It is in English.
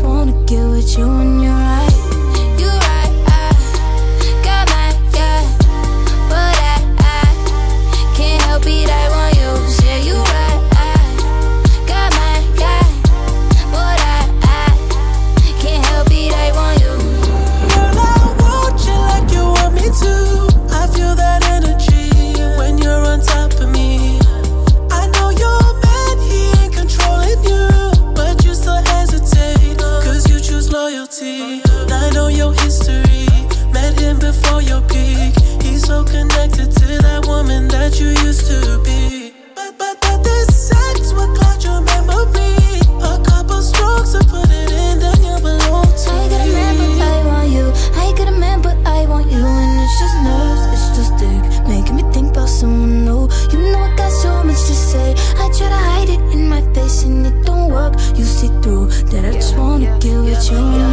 just wanna get with you choose. I know your history, met him before your peak. He's so connected to that woman that you used to be. But, but, but this sex will cloud your memory. A couple strokes to put it in, then you belong to I got a man, but. I want you. I got a man, but I want you. And it's just nerves, it's just dick. Making me think about someone new. You know I got so much to say. I try to hide it in my face and it don't work. You see through that I just wanna get with you. And you're